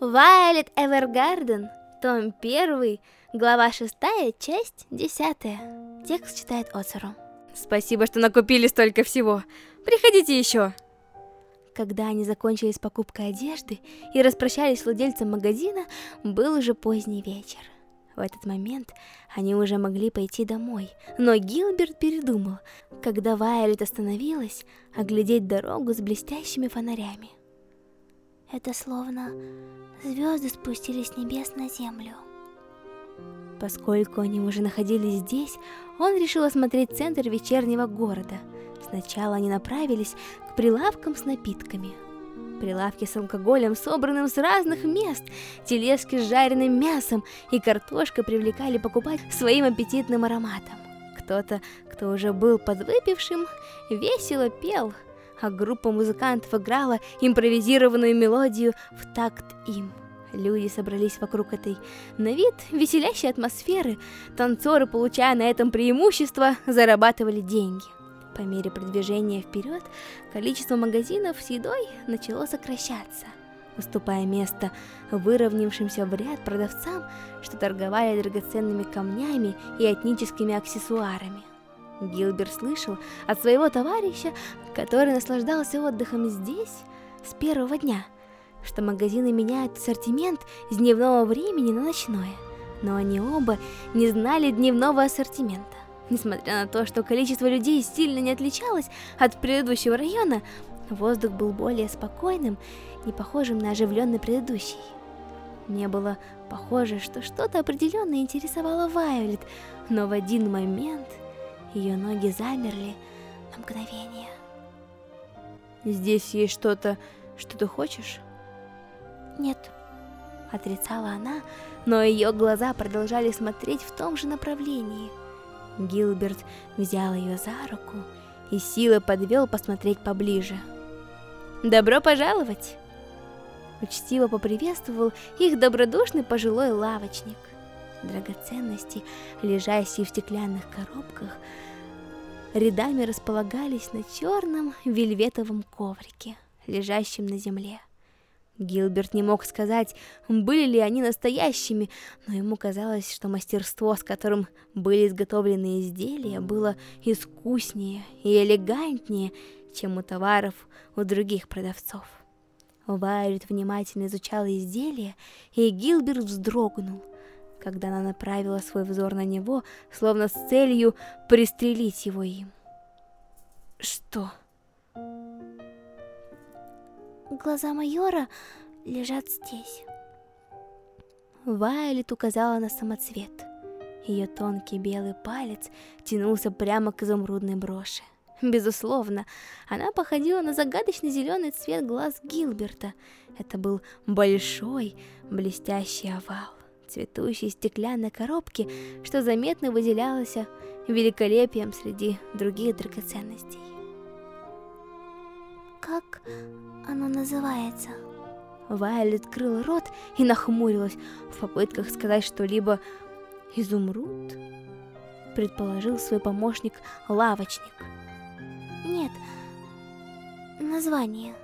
Вайлет Эвергарден, том 1, глава 6, часть 10. Текст читает Оцеру. Спасибо, что накупили столько всего. Приходите еще. Когда они закончили с покупкой одежды и распрощались с владельцем магазина, был уже поздний вечер. В этот момент они уже могли пойти домой, но Гилберт передумал, когда Вайолет остановилась, оглядеть дорогу с блестящими фонарями. Это словно звезды спустились с небес на землю. Поскольку они уже находились здесь, он решил осмотреть центр вечернего города. Сначала они направились к прилавкам с напитками. Прилавки с алкоголем, собранным с разных мест, тележки с жареным мясом и картошкой привлекали покупать своим аппетитным ароматом. Кто-то, кто уже был подвыпившим, весело пел – а группа музыкантов играла импровизированную мелодию в такт им. Люди собрались вокруг этой на вид веселящей атмосферы. Танцоры, получая на этом преимущество, зарабатывали деньги. По мере продвижения вперед, количество магазинов с едой начало сокращаться, уступая место выровнявшимся в ряд продавцам, что торговали драгоценными камнями и этническими аксессуарами. Гилберт слышал от своего товарища, который наслаждался отдыхом здесь с первого дня, что магазины меняют ассортимент с дневного времени на ночное, но они оба не знали дневного ассортимента. Несмотря на то, что количество людей сильно не отличалось от предыдущего района, воздух был более спокойным, не похожим на оживленный предыдущий. Не было похоже, что что-то определенно интересовало Вайолет, но в один момент ее ноги замерли на мгновение. Здесь есть что-то, что ты хочешь? Нет, отрицала она, но ее глаза продолжали смотреть в том же направлении. Гилберт взял ее за руку и силой подвел посмотреть поближе. «Добро пожаловать!» Учтиво поприветствовал их добродушный пожилой лавочник. Драгоценности, лежащие в стеклянных коробках, рядами располагались на черном вельветовом коврике, лежащем на земле. Гилберт не мог сказать, были ли они настоящими, но ему казалось, что мастерство, с которым были изготовлены изделия, было искуснее и элегантнее, чем у товаров у других продавцов. Вайолет внимательно изучала изделия, и Гилберт вздрогнул когда она направила свой взор на него, словно с целью пристрелить его им. Что? Глаза майора лежат здесь. Вайлет указала на самоцвет. Ее тонкий белый палец тянулся прямо к изумрудной броши. Безусловно, она походила на загадочный зеленый цвет глаз Гилберта. Это был большой блестящий овал цветущей стеклянной коробки, что заметно выделялось великолепием среди других драгоценностей. Как оно называется? Вайлет открыла рот и нахмурилась в попытках сказать что-либо «Изумруд?» Предположил свой помощник-лавочник. Нет, название.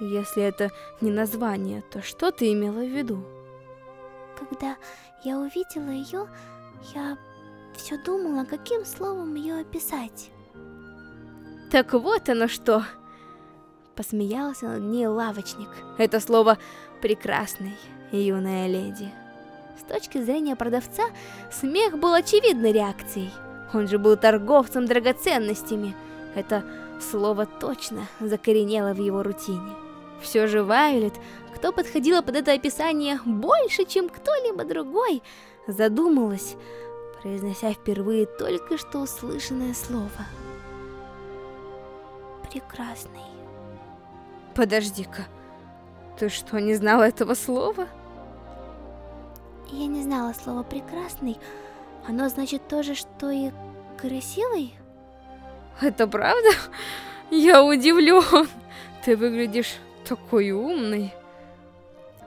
Если это не название, то что ты имела в виду? Когда я увидела ее, я все думала, каким словом ее описать. Так вот оно что! Посмеялся над ней лавочник. Это слово «прекрасный», юная леди. С точки зрения продавца, смех был очевидной реакцией. Он же был торговцем драгоценностями. Это слово точно закоренело в его рутине. Все же Вайолет кто подходила под это описание больше, чем кто-либо другой, задумалась, произнося впервые только что услышанное слово. Прекрасный. Подожди-ка, ты что, не знала этого слова? Я не знала слова «прекрасный». Оно значит то же, что и «красивый»? Это правда? Я удивлен. Ты выглядишь такой умный.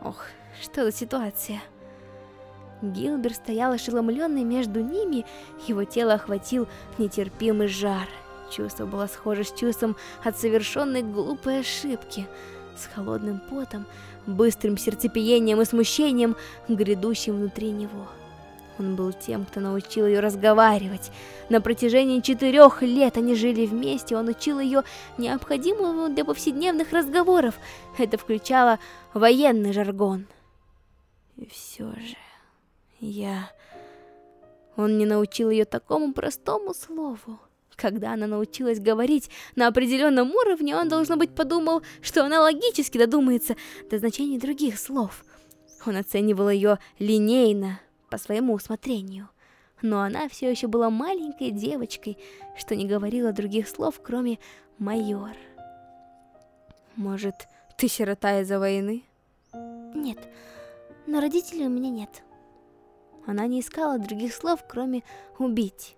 Ох, что за ситуация? Гилбер стоял ошеломленный между ними, его тело охватил нетерпимый жар. Чувство было схоже с чувством от совершенной глупой ошибки, с холодным потом, быстрым сердцепиением и смущением, грядущим внутри него. Он был тем, кто научил ее разговаривать. На протяжении четырех лет они жили вместе, он учил ее необходимому для повседневных разговоров. Это включало военный жаргон. И все же... Я... Он не научил ее такому простому слову. Когда она научилась говорить на определенном уровне, он, должно быть, подумал, что она логически додумается до значения других слов. Он оценивал ее линейно, по своему усмотрению. Но она все еще была маленькой девочкой, что не говорила других слов, кроме «майор». Может, ты сирота из-за войны? Нет, но родителей у меня нет. Она не искала других слов, кроме «убить».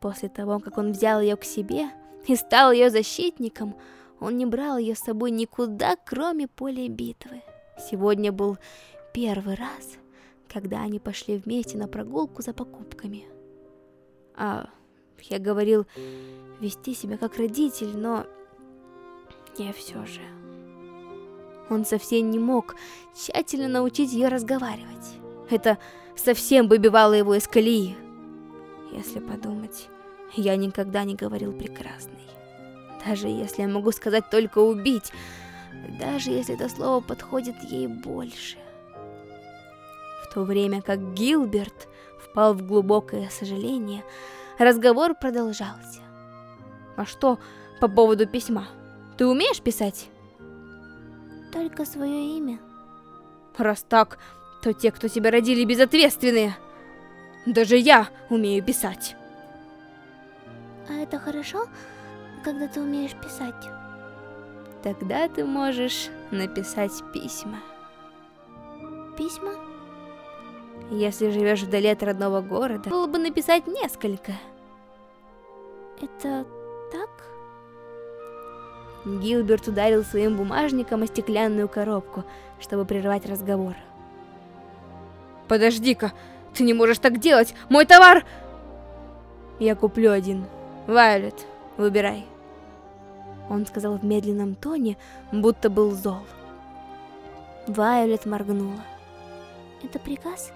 После того, как он взял ее к себе и стал ее защитником, он не брал ее с собой никуда, кроме поля битвы. Сегодня был первый раз, когда они пошли вместе на прогулку за покупками. А я говорил вести себя как родитель, но я все же... Он совсем не мог тщательно научить ее разговаривать. Это совсем выбивало его из колеи. Если подумать, я никогда не говорил прекрасный. Даже если я могу сказать только убить, даже если это слово подходит ей больше в то время как Гилберт впал в глубокое сожаление, разговор продолжался. «А что по поводу письма? Ты умеешь писать?» «Только свое имя». «Раз так, то те, кто тебя родили, безответственные. Даже я умею писать». «А это хорошо, когда ты умеешь писать?» «Тогда ты можешь написать письма». «Письма?» Если живешь вдали от родного города, было бы написать несколько. Это так? Гилберт ударил своим бумажником о стеклянную коробку, чтобы прервать разговор. Подожди-ка, ты не можешь так делать! Мой товар! Я куплю один. Вайолет, выбирай. Он сказал в медленном тоне, будто был зол. Вайолет моргнула. Это приказ?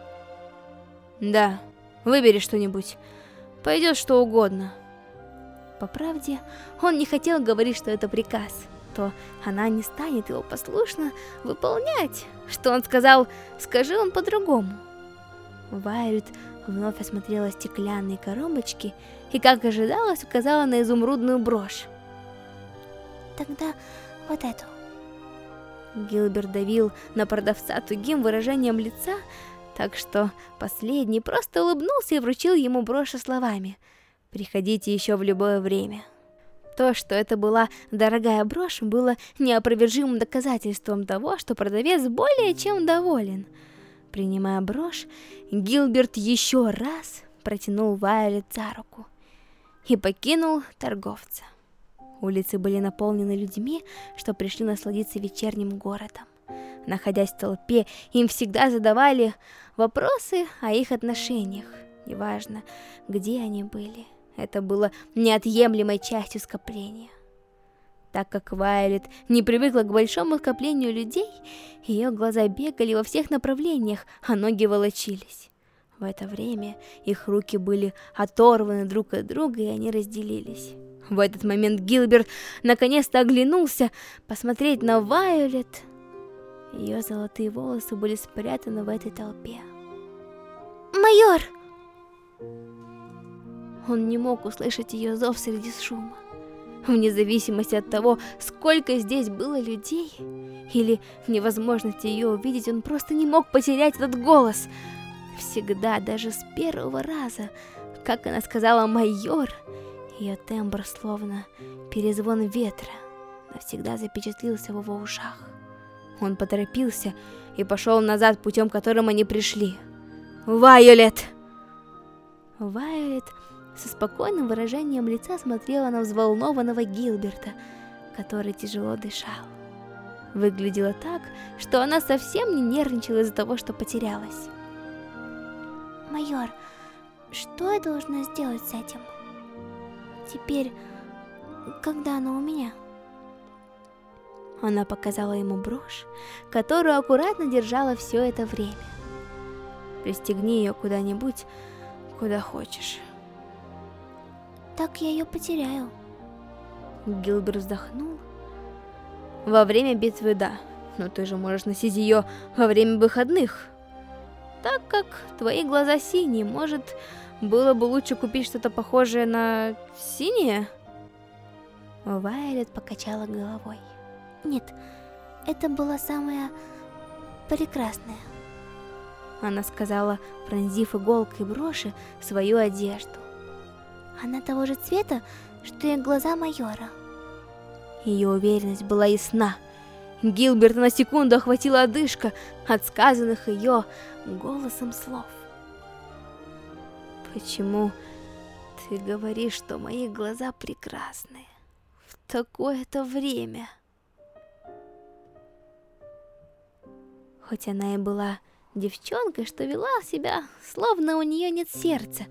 Да, выбери что-нибудь. Пойдет что угодно. По правде, он не хотел говорить, что это приказ. То она не станет его послушно выполнять. Что он сказал, скажи он по-другому. Вайрит вновь осмотрела стеклянные коробочки и, как ожидалось, указала на изумрудную брошь. Тогда вот эту. Гилберт давил на продавца тугим выражением лица, так что последний просто улыбнулся и вручил ему брошь словами «Приходите еще в любое время». То, что это была дорогая брошь, было неопровержимым доказательством того, что продавец более чем доволен. Принимая брошь, Гилберт еще раз протянул Вайолет за руку и покинул торговца. Улицы были наполнены людьми, что пришли насладиться вечерним городом. Находясь в толпе, им всегда задавали вопросы о их отношениях. Неважно, где они были. Это было неотъемлемой частью скопления. Так как Вайлет не привыкла к большому скоплению людей, ее глаза бегали во всех направлениях, а ноги волочились. В это время их руки были оторваны друг от друга, и они разделились. В этот момент Гилберт наконец-то оглянулся посмотреть на Вайолет, ее золотые волосы были спрятаны в этой толпе. «Майор!» Он не мог услышать ее зов среди шума. Вне зависимости от того, сколько здесь было людей, или невозможности ее увидеть, он просто не мог потерять этот голос. Всегда, даже с первого раза, как она сказала «майор», ее тембр словно перезвон ветра навсегда запечатлился в его ушах. Он поторопился и пошел назад путем, которым они пришли. «Вайолет!» Вайолет со спокойным выражением лица смотрела на взволнованного Гилберта, который тяжело дышал. Выглядело так, что она совсем не нервничала из-за того, что потерялась. «Майор, что я должна сделать с этим?» теперь, когда она у меня? Она показала ему брошь, которую аккуратно держала все это время. Пристегни ее куда-нибудь, куда хочешь. Так я ее потеряю. Гилбер вздохнул. Во время битвы, да. Но ты же можешь носить ее во время выходных. Так как твои глаза синие, может, было бы лучше купить что-то похожее на синее? Вайлет покачала головой. Нет, это была самая прекрасная. Она сказала, пронзив иголкой броши свою одежду. Она того же цвета, что и глаза майора. Ее уверенность была ясна. Гилберта на секунду охватила одышка от сказанных ее голосом слов. Почему ты говоришь, что мои глаза прекрасные в такое-то время? Хоть она и была девчонкой, что вела себя, словно у нее нет сердца,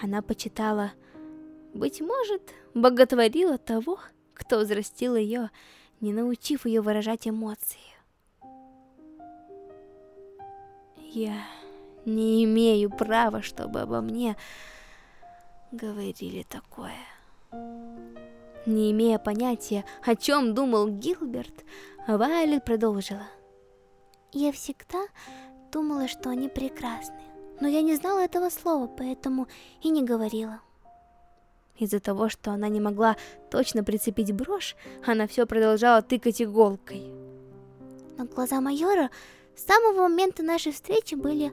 она почитала, быть может, боготворила того, кто взрастил ее, не научив ее выражать эмоции. Я не имею права, чтобы обо мне говорили такое. Не имея понятия, о чем думал Гилберт, Вайлет продолжила. Я всегда думала, что они прекрасны, но я не знала этого слова, поэтому и не говорила. Из-за того, что она не могла точно прицепить брошь, она все продолжала тыкать иголкой. Но глаза майора с самого момента нашей встречи были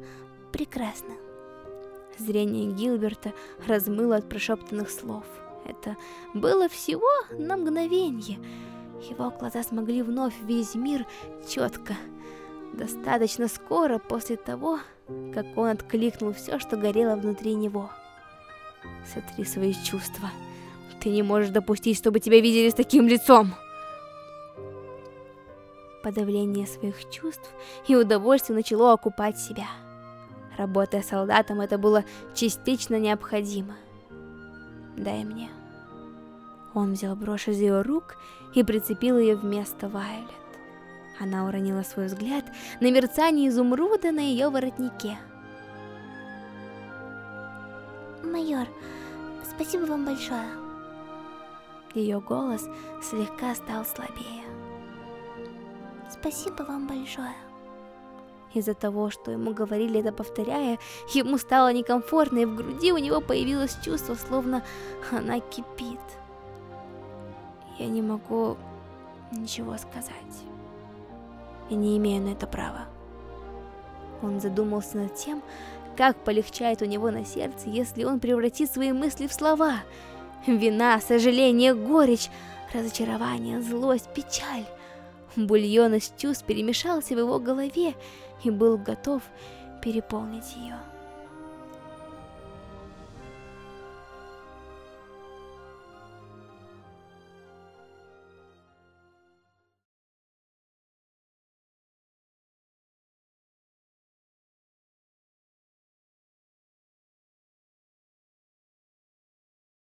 прекрасны. Зрение Гилберта размыло от прошептанных слов. Это было всего на мгновение. Его глаза смогли вновь видеть мир четко, достаточно скоро после того, как он откликнул все, что горело внутри него. Сотри свои чувства. Ты не можешь допустить, чтобы тебя видели с таким лицом. Подавление своих чувств и удовольствие начало окупать себя. Работая солдатом, это было частично необходимо. Дай мне. Он взял брошь из ее рук и прицепил ее вместо Вайлет. Она уронила свой взгляд на мерцание изумруда на ее воротнике. Майор, спасибо вам большое. Ее голос слегка стал слабее. Спасибо вам большое. Из-за того, что ему говорили это повторяя, ему стало некомфортно, и в груди у него появилось чувство, словно она кипит. Я не могу ничего сказать. Я не имею на это права. Он задумался над тем, как полегчает у него на сердце, если он превратит свои мысли в слова. Вина, сожаление, горечь, разочарование, злость, печаль. Бульон из чувств перемешался в его голове и был готов переполнить ее.